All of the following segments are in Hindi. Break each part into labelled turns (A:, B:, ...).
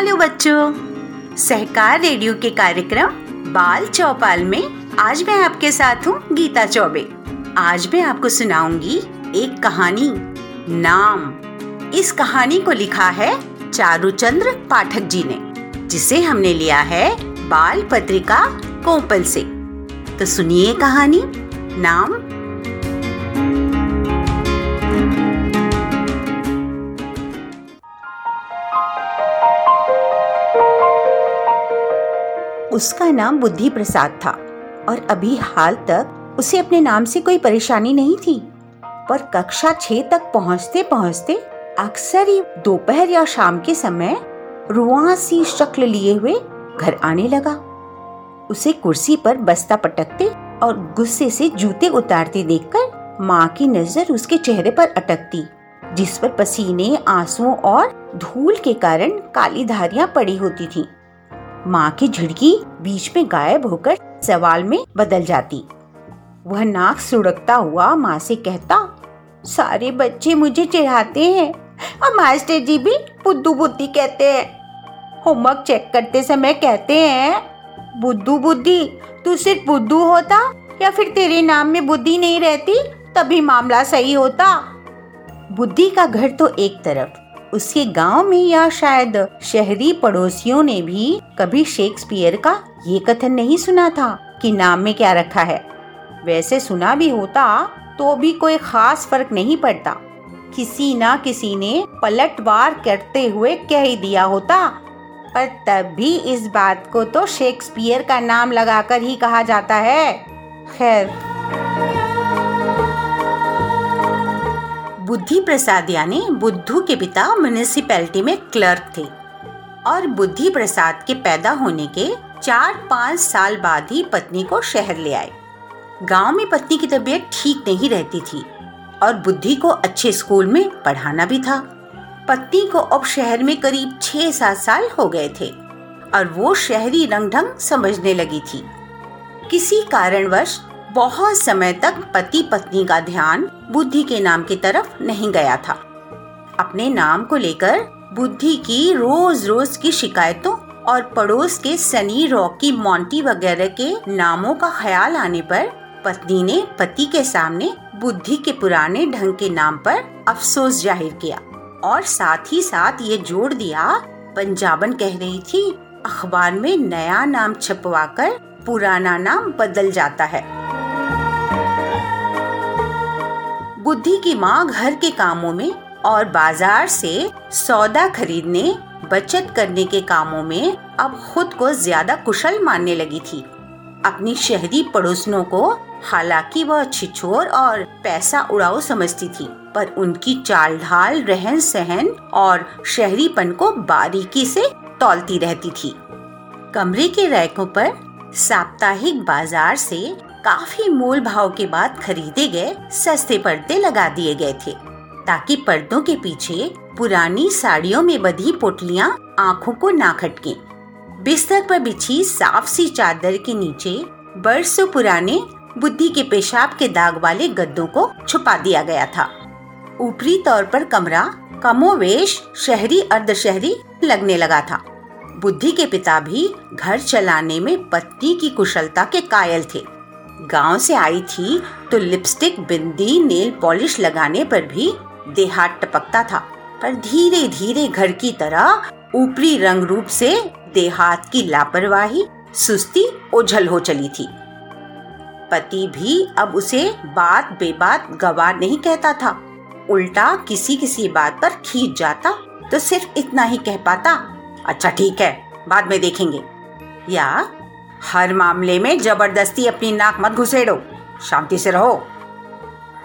A: हेलो बच्चों, सहकार रेडियो के कार्यक्रम बाल चौपाल में आज मैं आपके साथ हूँ गीता चौबे। आज मैं आपको सुनाऊँगी एक कहानी, नाम। इस कहानी को लिखा है चारुचंद्र पाठक जी ने, जिसे हमने लिया है बाल पत्रिका कोपल से। तो सुनिए कहानी, नाम। उसका नाम बुद्धि प्रसाद था और अभी हाल तक उसे अपने नाम से कोई परेशानी नहीं थी पर कक्षा छह तक पहुँचते पहुँचते अक्सर ही दोपहर या शाम के समय रुआ सी शक्ल लिए हुए घर आने लगा उसे कुर्सी पर बस्ता पटकते और गुस्से से जूते उतारते देखकर माँ की नज़र उसके चेहरे पर अटकती, जिस पर पसीने, आंसुओं और धूल के कारण काली धारियाँ पड़ी होती थीं। माँ की झिड़की बीच में गायब होकर सवाल में बदल जाती। वह नाक सुड़कता हुआ माँ से कहता, सारे बच्चे मुझे चिढ़ाते हैं और मास्टर जी भी बुद्धू बुद्धि कहते हैं। होमवर्क चेक करते समय कहते हैं बुद्धू बुद्धि तू सिर्फ़ बुद्धू होता या फिर तेरे नाम में बुद्धि नहीं रहती, तभी मामला सही होता? बुद्धि का घर तो एक तरफ़ उसके गाँव में या शायद शहरी पड़ोसियों ने भी कभी शेक्सपियर का ये कथन नहीं सुना था कि नाम में क्या रखा है। वैसे सुना भी होता तो भी कोई खास फ़र्क नहीं पड़ता। किसी ना किसी ने पलटवार करते हुए कह ही दिया होता। पर तब भी इस बात को तो शेक्सपियर का नाम लगाकर ही कहा जाता है। खैर बुद्धि प्रसाद यानी बुद्धू के पिता म्यूनिसिपैलिटी में क्लर्क थे। और बुद्धि प्रसाद के पैदा होने के चार पाँच साल बाद ही पत्नी को शहर ले आए। गाँव में पत्नी की तबीयत ठीक नहीं रहती थी और बुद्धि को अच्छे स्कूल में पढ़ाना भी था। पत्नी को अब शहर में करीब छह सात साल हो गए थे और वो शहरी रंग ढंग समझने लगी थी। किसी कारणवश बहुत समय तक पति पत्नी का ध्यान बुद्धि के नाम की तरफ़ नहीं गया था। अपने नाम को लेकर बुद्धि की रोज रोज की शिकायतों और पड़ोस के सनी रॉकी मोंटी वगैरह के नामों का ख्याल आने पर पत्नी ने पति के सामने बुद्धि के पुराने ढंग के नाम पर अफसोस ज़ाहिर किया और साथ ही साथ ये जोड़ दिया, पंजाबन कह रही थी, अखबार में नया नाम छपवाकर पुराना नाम बदल जाता है। बुद्धि की माँ घर के कामों में और बाज़ार से सौदा खरीदने, बचत करने के कामों में अब खुद को ज़्यादा कुशल मानने लगी थी। अपनी शहरी पड़ोसनों को हालाँकि वह छिछोर और पैसा उड़ाऊ समझती थी, पर उनकी चाल ढाल रहन सहन और शहरीपन को बारीकी से तौलती रहती थी। कमरे के रैकों पर साप्ताहिक बाज़ार से काफ़ी मोल भाव के बाद खरीदे गए, सस्ते पर्दे लगा दिए गए थे, ताकि पर्दों के पीछे पुरानी साड़ियों में बधी पोटलियाँ आँखों को ना खटके। बिस्तर पर बिछी साफ़ सी चादर के नीचे बरसों पुराने बुद्धि के पेशाब के दाग वाले गद्दों को छुपा दिया गया था। ऊपरी तौर पर कमरा कमोवेश शहरी अर्ध शहरी लगने लगा था। बुद्धि के पिता भी घर चलाने में पत्नी की कुशलता के कायल थे। गाँव से आई थी तो लिपस्टिक, बिंदी, नेल पॉलिश लगाने पर भी देहात टपकता था। पर धीरे धीरे घर की तरह ऊपरी रंग रूप से देहात की लापरवाही, सुस्ती ओझल हो चली थी। पति भी अब उसे बात बेबात गवार नहीं कहता था। उल्टा किसी किसी बात पर खींच जाता तो सिर्फ़ इतना ही कह पाता अच्छा ठीक है, बाद में देखेंगे। या हर मामले में ज़बरदस्ती अपनी नाक मत घुसेड़ो। शांति से रहो।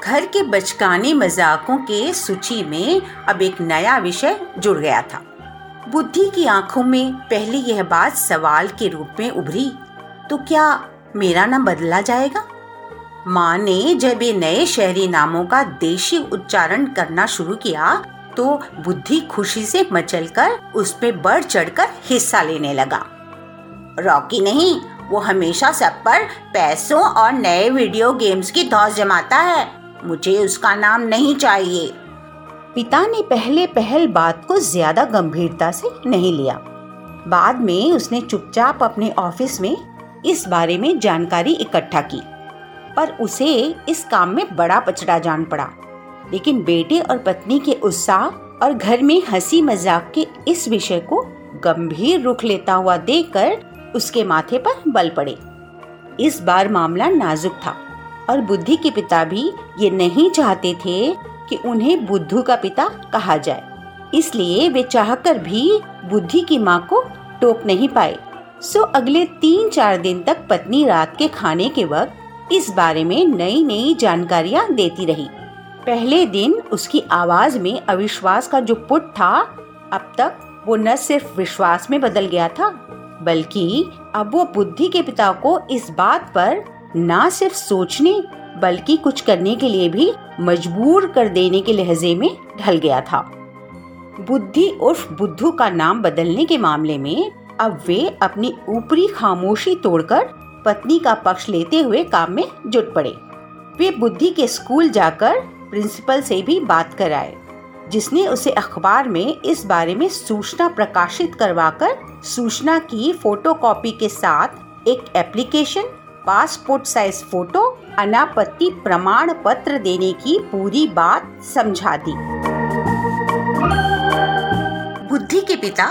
A: घर के बचकाने मजाकों के सूची में अब एक नया विषय जुड़ गया था। बुद्धि की आँखों में पहले यह बात सवाल के रूप में उभरी तो क्या मेरा नाम बदला जाएगा? माँ ने जब ये नए शहरी नामों का देशी उच्चारण करना शुरू किया तो बुद्धि खुशी से मचलकर उसमें बढ़ चढ़कर हिस्सा लेने लगा। रॉकी नहीं, वो हमेशा सब पर पैसों और नए वीडियो गेम्स की धौस जमाता है। मुझे उसका नाम नहीं चाहिए। पिता ने पहले पहल बात को ज़्यादा गंभीरता से नहीं लिया। बाद में उसने चुपचाप अपने ऑफ़िस में इस बारे में जानकारी इकट्ठा की। पर उसे इस काम में बड़ा पचड़ा जान पड़ा। लेकिन बेटे और पत्नी के उत्साह और घर में हँसी मज़ाक के इस विषय को गंभीर रुख लेता हुआ देखकर उसके माथे पर बल पड़े। इस बार मामला नाजुक था और बुद्धि के पिता भी ये नहीं चाहते थे कि उन्हें बुद्धू का पिता कहा जाए। इसलिए वे चाहकर भी बुद्धि की माँ को टोक नहीं पाए। सो अगले तीन चार दिन तक पत्नी रात के खाने के वक्त इस बारे में नई नई जानकारियाँ देती रही। पहले दिन उसकी आवाज़ में अविश्वास का जो पुट था, अब तक वो न सिर्फ़ विश्वास में बदल गया था बल्कि अब वो बुद्धि के पिता को इस बात पर न सिर्फ़ सोचने, बल्कि कुछ करने के लिए भी मजबूर कर देने के लहजे में ढल गया था। बुद्धि उर्फ़ बुद्धू का नाम बदलने के मामले में अब वे अपनी ऊपरी खामोशी तोड़कर पत्नी का पक्ष लेते हुए काम में जुट पड़े। वे बुद्धि के स्कूल जाकर प्रिंसिपल से भी बात कराए। जिसने उसे अखबार में इस बारे में सूचना प्रकाशित करवाकर सूचना की फोटोकॉपी के साथ एक एप्लीकेशन पासपोर्ट साइज़ फ़ोटो अनापत्ति प्रमाण पत्र देने की पूरी बात समझा दी। बुद्धि के पिता,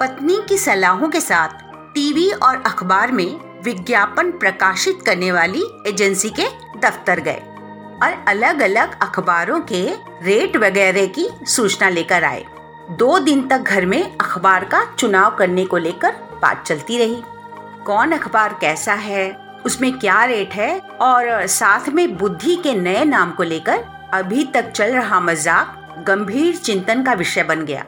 A: पत्नी की सलाहों के साथ टीवी और अखबार में विज्ञापन प्रकाशित करने वाली एजेंसी के दफ्तर गए। और अलग अलग अखबारों के रेट वगैरह की सूचना लेकर आए। दो दिन तक घर में अखबार का चुनाव करने को लेकर बात चलती रही। कौन अखबार कैसा है, उसमें क्या रेट है और साथ में बुद्धि के नए नाम को लेकर अभी तक चल रहा मज़ाक गंभीर चिंतन का विषय बन गया।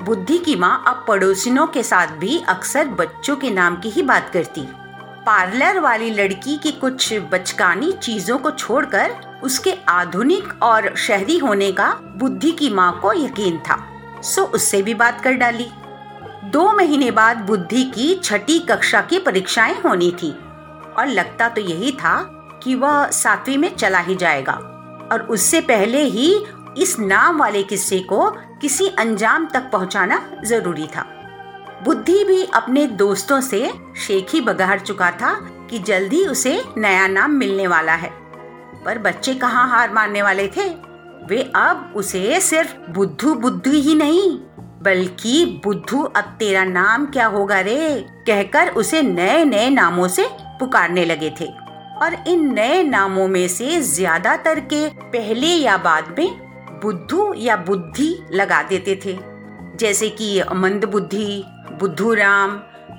A: बुद्धि की माँ अब पड़ोसिनों के साथ भी अक्सर बच्चों के नाम की ही बात करती। पार्लर वाली लड़की की कुछ बचकानी चीज़ों को छोड़कर उसके आधुनिक और शहरी होने का बुद्धि की माँ को यकीन था। सो उससे भी बात कर डाली। दो महीने बाद बुद्धि की छठी कक्षा की परीक्षाएँ होनी थी और लगता तो यही था कि वह सातवीं में चला ही जाएगा। और उससे पहले ही इस नाम वाले किस्से को किसी अंजाम तक पहुंचाना ज़रूरी था। बुद्धि भी अपने दोस्तों से शेख बगाड़ चुका था कि जल्दी उसे नया नाम मिलने वाला है। पर बच्चे कहाँ हार मानने वाले थे? वे अब उसे सिर्फ़ बुद्धू बुद्धू ही नहीं, बल्कि बुद्धू अब तेरा नाम क्या होगा रे? कहकर उसे नए नए नामों से पुकारने लगे थे। और इन नए नामों में से ज़्यादातर के पहले या बाद में बुद्धू या बुद्धि लगा देते थे। जैसे कि मंद बुद्धि बुद्धू राम,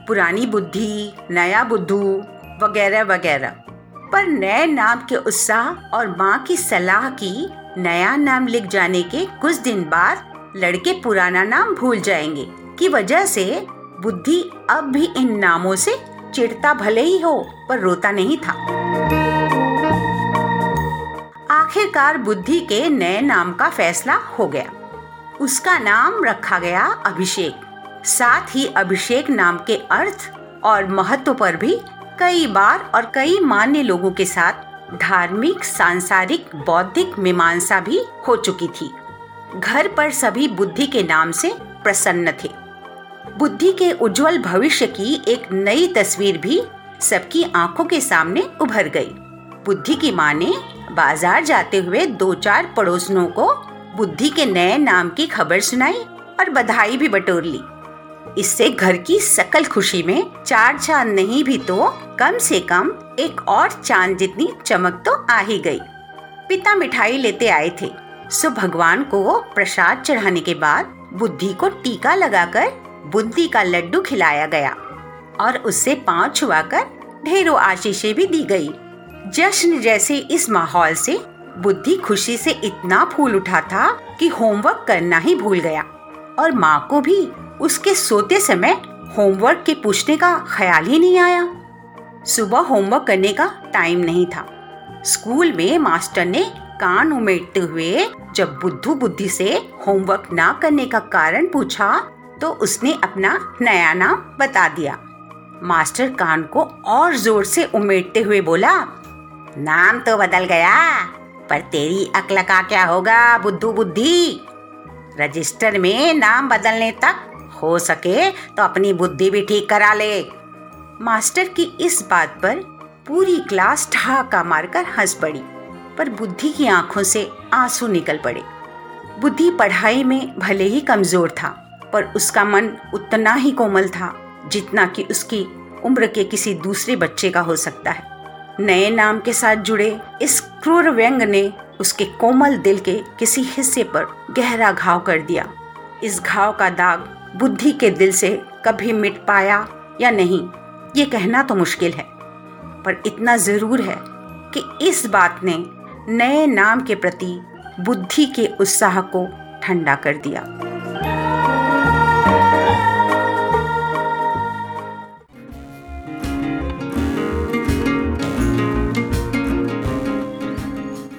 A: पुरानी बुद्धि, नया बुद्धू, वगैरह वगैरह। पर नए नाम के उत्साह और माँ की सलाह की नया नाम लिख जाने के कुछ दिन बाद लड़के पुराना नाम भूल जाएँगे की वजह से बुद्धि अब भी इन नामों से चिढ़ता भले ही हो, पर रोता नहीं था। आखिरकार बुद्धि के नए नाम का फैसला हो गया। उसका नाम रखा गया अभिषेक। साथ ही अभिषेक नाम के अर्थ और महत्व पर भी कई बार और कई मान्य लोगों के साथ धार्मिक, सांसारिक, बौद्धिक मीमांसा भी हो चुकी थी। घर पर सभी बुद्धि के नाम से प्रसन्न थे। बुद्धि के उज्जवल भविष्य की एक नई तस्वीर भी सबकी आँखों के सामने उभर गई। बुद्धि की माँ ने बाज़ार जाते हुए दो चार पड़ोसनों को बुद्धि के नए नाम की खबर सुनाई और बधाई भी बटोर ली। इससे घर की सकल खुशी में चार चाँद नहीं भी तो कम से कम एक और चाँद जितनी चमक तो आ ही गई। पिता मिठाई लेते आए थे। सो भगवान को प्रसाद चढ़ाने के बाद बुद्धि को टीका लगाकर बुद्धि का लड्डू खिलाया गया और उससे पाँव छुआकर ढेरों आशीषें भी दी गई। जश्न जैसे इस माहौल से बुद्धि खुशी से इतना फूल उठा था कि होमवर्क करना ही भूल गया और माँ को भी उसके सोते समय होमवर्क के पूछने का ख्याल ही नहीं आया। सुबह होमवर्क करने का टाइम नहीं था। स्कूल में मास्टर ने कान उमेटते हुए जब बुद्धू बुद्धि से होमवर्क ना करने का कारण पूछा तो उसने अपना नया नाम बता दिया। मास्टर कान को और ज़ोर से उमेटते हुए बोला, नाम तो बदल गया, पर तेरी अक्ल का क्या होगा बुद्धू बुद्धि? रजिस्टर में नाम बदलने तक हो सके तो अपनी बुद्धि भी ठीक करा ले। मास्टर की इस बात पर पूरी क्लास ठहाका मारकर हंस पड़ी, पर बुद्धि की आँखों से आँसू निकल पड़े। बुद्धि पढ़ाई में भले ही कमज़ोर था, पर उसका मन उतना ही कोमल था जितना कि उसकी उम्र के किसी दूसरे बच्चे का हो सकता है। नए नाम के साथ जुड़े इस क्रूर व्यंग ने उसके कोमल दिल के किसी हिस्से पर गहरा घाव कर दिया। इस घाव का दाग बुद्धि के दिल से कभी मिट पाया या नहीं, ये कहना तो मुश्किल है। पर इतना ज़रूर है कि इस बात ने नए नाम के प्रति बुद्धि के उत्साह को ठंडा कर दिया।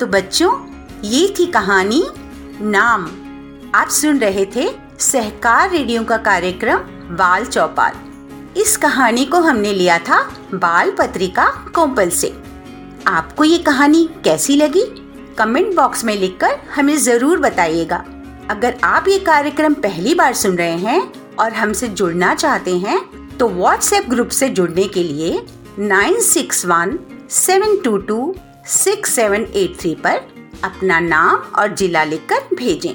A: तो बच्चों, ये थी कहानी, नाम। आप सुन रहे थे सहकार रेडियो का कार्यक्रम बाल चौपाल। इस कहानी को हमने लिया था बाल पत्रिका कोम्पल से। आपको ये कहानी कैसी लगी? कमेंट बॉक्स में लिखकर हमें ज़रूर बताइएगा। अगर आप ये कार्यक्रम पहली बार सुन रहे हैं और हमसे जुड़ना चाहते हैं तो व्हाट्सएप ग्रुप से जुड़ने के लिए nine six one seven two two six seven eight three पर अपना नाम और जिला लिखकर भेजें।